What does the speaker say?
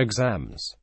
exams.